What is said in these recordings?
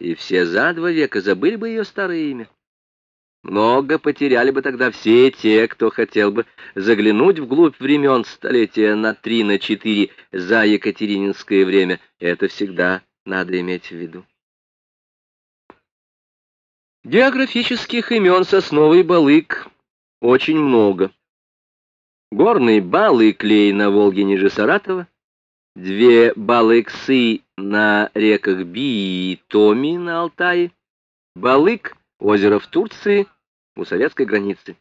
и все за два века забыли бы ее старое имя. Много потеряли бы тогда все те, кто хотел бы заглянуть вглубь времен столетия на три, на четыре за Екатерининское время. Это всегда надо иметь в виду. Географических имен сосновый балык очень много. Горный балы клей на Волге ниже Саратова, две балыксы на реках Би и Томи на Алтае, Балык, озеро в Турции, у советской границы.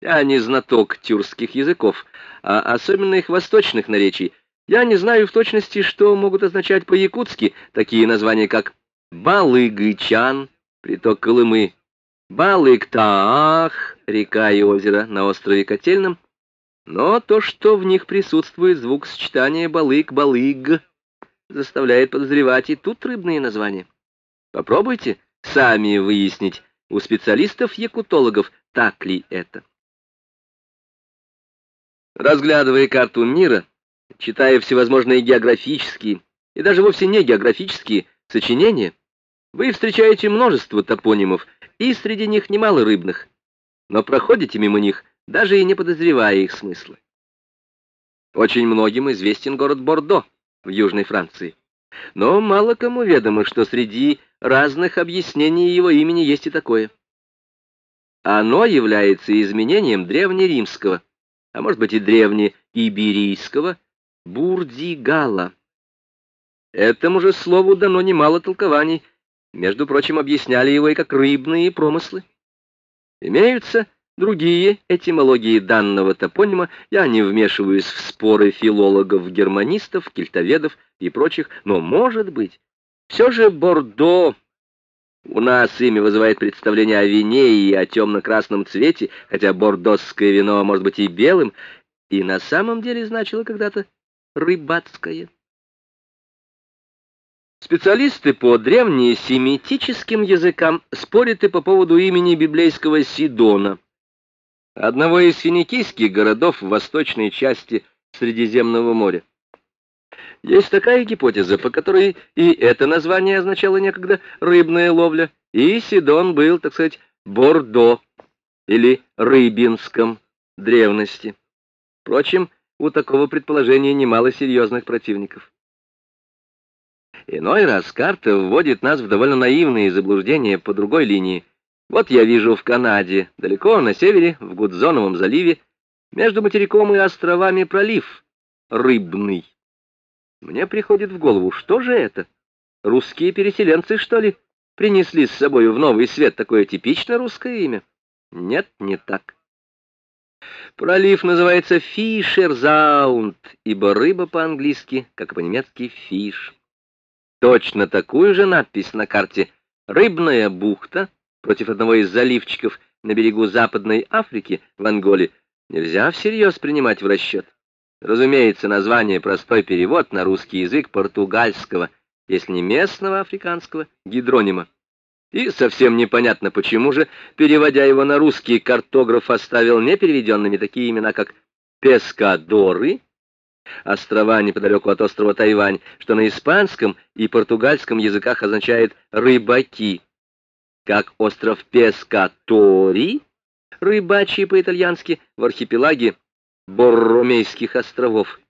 Я не знаток тюркских языков, а особенно их восточных наречий. Я не знаю в точности, что могут означать по-якутски такие названия, как Балыгычан, приток Колымы, Балыктаах, река и озеро на острове Котельном, но то, что в них присутствует звук сочетания балык-балыг, заставляет подозревать и тут рыбные названия. Попробуйте сами выяснить у специалистов-якутологов, так ли это. Разглядывая карту мира, читая всевозможные географические и даже вовсе не географические сочинения, вы встречаете множество топонимов, и среди них немало рыбных, но проходите мимо них, даже и не подозревая их смысла. Очень многим известен город Бордо в Южной Франции, но мало кому ведомо, что среди разных объяснений его имени есть и такое. Оно является изменением древнеримского, а может быть и древнеиберийского, бурдигала. Этому же слову дано немало толкований, между прочим, объясняли его и как рыбные промыслы. Имеются другие этимологии данного топонима, я не вмешиваюсь в споры филологов, германистов, кельтоведов и прочих, но, может быть, все же Бордо у нас имя вызывает представление о вине и о темно-красном цвете, хотя бордосское вино может быть и белым, и на самом деле значило когда-то рыбацкое. Специалисты по древнесемитическим языкам спорят и по поводу имени библейского Сидона, одного из финикийских городов в восточной части Средиземного моря. Есть такая гипотеза, по которой и это название означало некогда рыбная ловля, и Сидон был, так сказать, Бордо или Рыбинском древности. Впрочем, у такого предположения немало серьезных противников. Иной раз карта вводит нас в довольно наивные заблуждения по другой линии. Вот я вижу в Канаде, далеко на севере, в Гудзоновом заливе, между материком и островами пролив, рыбный. Мне приходит в голову, что же это? Русские переселенцы, что ли, принесли с собой в новый свет такое типично русское имя? Нет, не так. Пролив называется Фишерзаунд, ибо рыба по-английски, как по-немецки, фиш. Точно такую же надпись на карте «Рыбная бухта» против одного из заливчиков на берегу Западной Африки в Анголе нельзя всерьез принимать в расчет. Разумеется, название простой перевод на русский язык португальского, если не местного африканского, гидронима. И совсем непонятно, почему же, переводя его на русский, картограф оставил непереведенными такие имена, как Пескадоры, острова неподалеку от острова Тайвань, что на испанском и португальском языках означает «рыбаки», как остров Пескатори, рыбачий по-итальянски, в архипелаге Борромейских островов,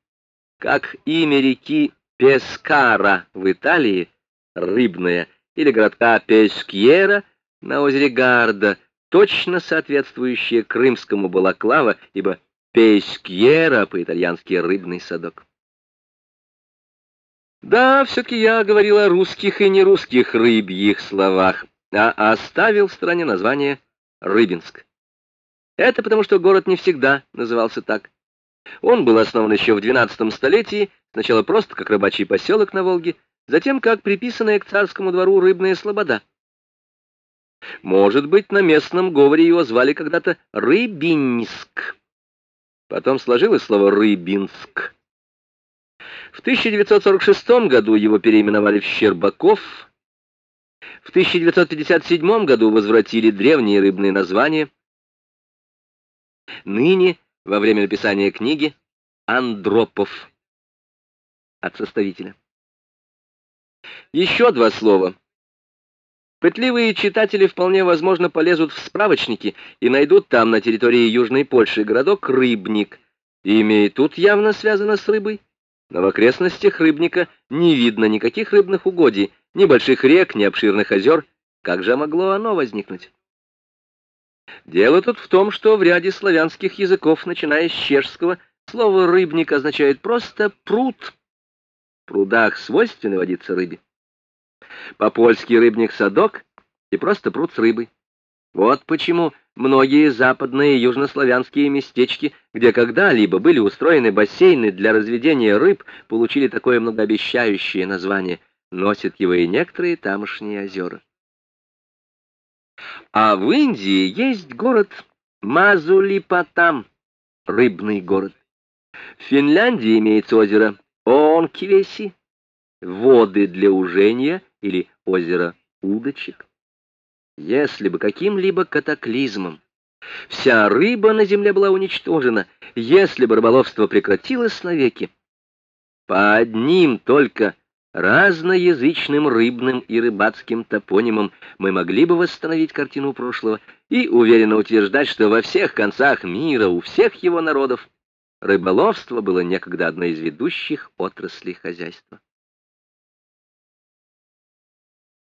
как имя реки Пескара в Италии, рыбная, или городка Пескьера на озере Гарда, точно соответствующее крымскому Балаклава, ибо Пескьера по-итальянски рыбный садок. Да, все-таки я говорил о русских и нерусских рыбьих словах, а оставил в стране название Рыбинск. Это потому, что город не всегда назывался так. Он был основан еще в XII столетии, сначала просто как рыбачий поселок на Волге, затем как приписанная к царскому двору рыбная слобода. Может быть, на местном говоре его звали когда-то Рыбинск. Потом сложилось слово Рыбинск. В 1946 году его переименовали в Щербаков. В 1957 году возвратили древние рыбные названия. Ныне, во время написания книги, Андропов от составителя. Еще два слова. Пытливые читатели вполне возможно полезут в справочники и найдут там на территории Южной Польши городок Рыбник. Имя и тут явно связано с рыбой. Но в окрестностях Рыбника не видно никаких рыбных угодий, ни больших рек, ни обширных озер. Как же могло оно возникнуть? Дело тут в том, что в ряде славянских языков, начиная с чешского, слово «рыбник» означает просто «пруд». В прудах свойственно водиться рыбе. По-польски рыбник-садок и просто пруд с рыбой. Вот почему многие западные и южнославянские местечки, где когда-либо были устроены бассейны для разведения рыб, получили такое многообещающее название. Носят его и некоторые тамошние озера. А в Индии есть город Мазулипатам, рыбный город. В Финляндии имеется озеро Онкивеси, воды для ужения или озеро удочек. Если бы каким-либо катаклизмом вся рыба на земле была уничтожена, если бы рыболовство прекратилось навеки, по одним только разноязычным рыбным и рыбацким топонимам мы могли бы восстановить картину прошлого и уверенно утверждать, что во всех концах мира, у всех его народов, рыболовство было некогда одной из ведущих отраслей хозяйства.